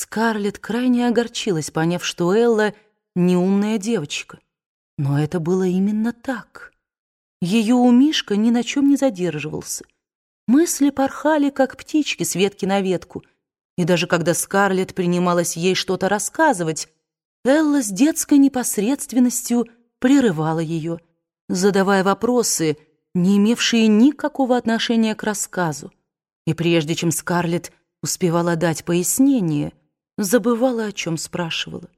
Скарлетт крайне огорчилась, поняв, что Элла неумная девочка. Но это было именно так. Ее умишка ни на чем не задерживался. Мысли порхали, как птички с ветки на ветку. И даже когда Скарлетт принималась ей что-то рассказывать, Элла с детской непосредственностью прерывала ее, задавая вопросы, не имевшие никакого отношения к рассказу. И прежде чем Скарлетт успевала дать пояснение, забывала, о чем спрашивала.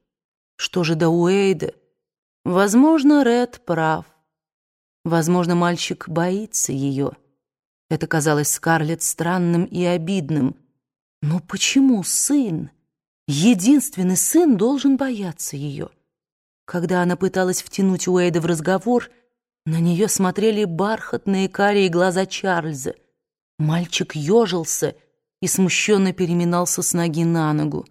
Что же до Уэйда? Возможно, Ред прав. Возможно, мальчик боится ее. Это казалось Скарлетт странным и обидным. Но почему сын, единственный сын, должен бояться ее? Когда она пыталась втянуть Уэйда в разговор, на нее смотрели бархатные карие глаза Чарльза. Мальчик ежился и смущенно переминался с ноги на ногу.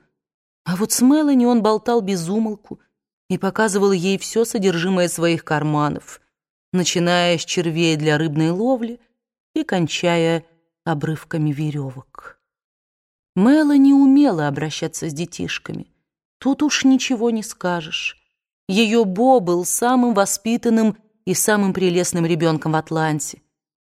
А вот с Мелани он болтал без умолку и показывал ей все содержимое своих карманов, начиная с червей для рыбной ловли и кончая обрывками веревок. Мелани умела обращаться с детишками. Тут уж ничего не скажешь. Ее Бо был самым воспитанным и самым прелестным ребенком в Атланте.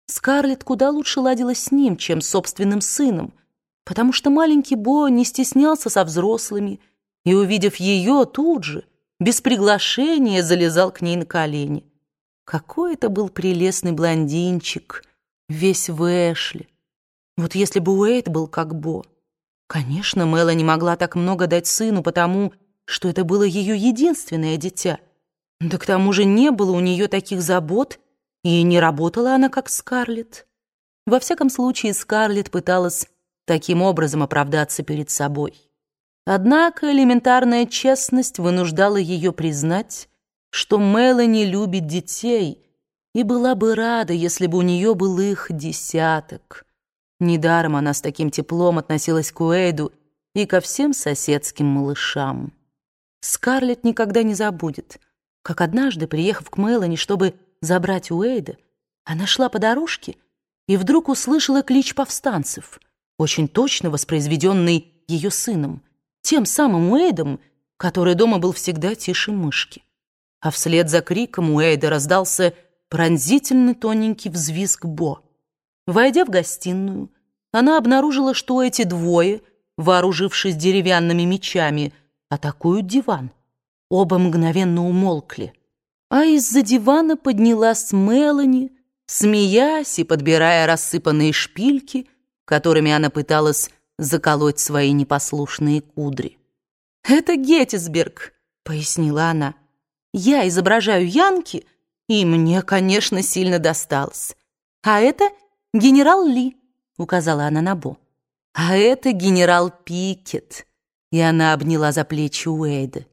Скарлетт куда лучше ладила с ним, чем с собственным сыном — потому что маленький Бо не стеснялся со взрослыми и, увидев ее, тут же, без приглашения, залезал к ней на колени. Какой это был прелестный блондинчик, весь в Эшли. Вот если бы Уэйд был как Бо. Конечно, Мэла не могла так много дать сыну, потому что это было ее единственное дитя. Да к тому же не было у нее таких забот, и не работала она, как Скарлетт. Во всяком случае, Скарлетт пыталась таким образом оправдаться перед собой. Однако элементарная честность вынуждала ее признать, что Мелани любит детей и была бы рада, если бы у нее был их десяток. Недаром она с таким теплом относилась к Уэйду и ко всем соседским малышам. Скарлетт никогда не забудет, как однажды, приехав к Мелани, чтобы забрать Уэйда, она шла по дорожке и вдруг услышала клич повстанцев — очень точно воспроизведенный ее сыном, тем самым Уэйдом, который дома был всегда тише мышки. А вслед за криком Уэйда раздался пронзительный тоненький взвизг Бо. Войдя в гостиную, она обнаружила, что эти двое, вооружившись деревянными мечами, атакуют диван. Оба мгновенно умолкли. А из-за дивана поднялась Мелани, смеясь и подбирая рассыпанные шпильки, которыми она пыталась заколоть свои непослушные кудри. «Это Геттисберг», — пояснила она. «Я изображаю Янки, и мне, конечно, сильно досталось. А это генерал Ли», — указала она на Бо. «А это генерал Пикет», — и она обняла за плечи Уэйда.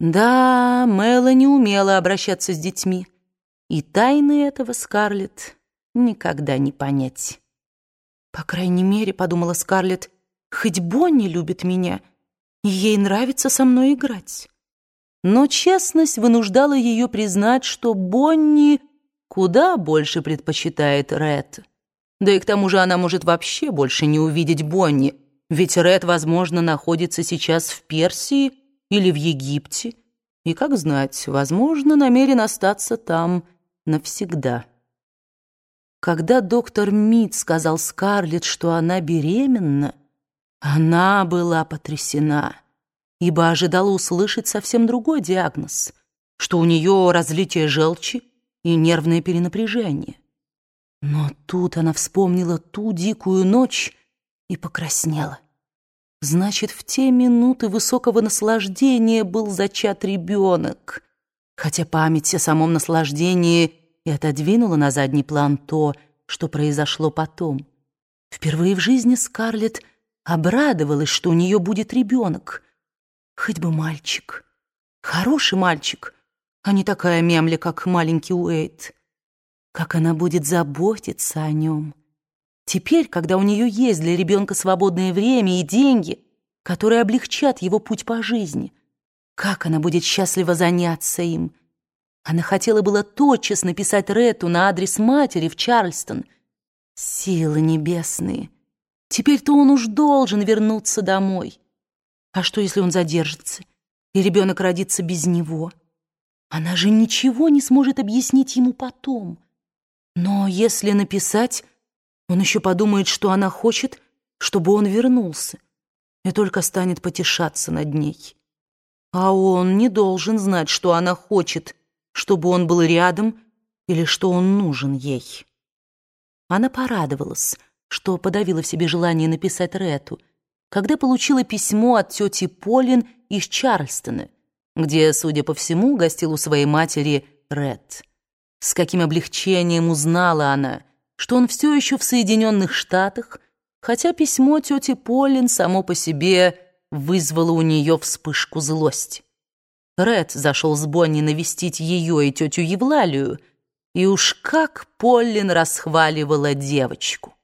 Да, Мэла не умела обращаться с детьми, и тайны этого Скарлетт никогда не понять. По крайней мере, подумала Скарлетт, хоть Бонни любит меня, и ей нравится со мной играть. Но честность вынуждала ее признать, что Бонни куда больше предпочитает Ред. Да и к тому же она может вообще больше не увидеть Бонни, ведь Ред, возможно, находится сейчас в Персии или в Египте, и, как знать, возможно, намерен остаться там навсегда. Когда доктор Мид сказал Скарлетт, что она беременна, она была потрясена, ибо ожидала услышать совсем другой диагноз, что у нее разлитие желчи и нервное перенапряжение. Но тут она вспомнила ту дикую ночь и покраснела. Значит, в те минуты высокого наслаждения был зачат ребенок, хотя память о самом наслаждении — и отодвинула на задний план то, что произошло потом. Впервые в жизни Скарлетт обрадовалась, что у нее будет ребенок. Хоть бы мальчик. Хороший мальчик, а не такая мямля, как маленький Уэйт. Как она будет заботиться о нем. Теперь, когда у нее есть для ребенка свободное время и деньги, которые облегчат его путь по жизни, как она будет счастлива заняться им — она хотела было тотчас написать Рету на адрес матери в Чарльстон. Силы небесные! Теперь-то он уж должен вернуться домой. А что, если он задержится, и ребенок родится без него? Она же ничего не сможет объяснить ему потом. Но если написать, он еще подумает, что она хочет, чтобы он вернулся, и только станет потешаться над ней. А он не должен знать, что она хочет, чтобы он был рядом или что он нужен ей. Она порадовалась, что подавила в себе желание написать Рету, когда получила письмо от тети Полин из Чарльстона, где, судя по всему, гостил у своей матери Ред. С каким облегчением узнала она, что он все еще в Соединенных Штатах, хотя письмо тети Полин само по себе вызвало у нее вспышку злости. Ред зашел с Бонни навестить ее и тетю Евлалию, и уж как Поллин расхваливала девочку.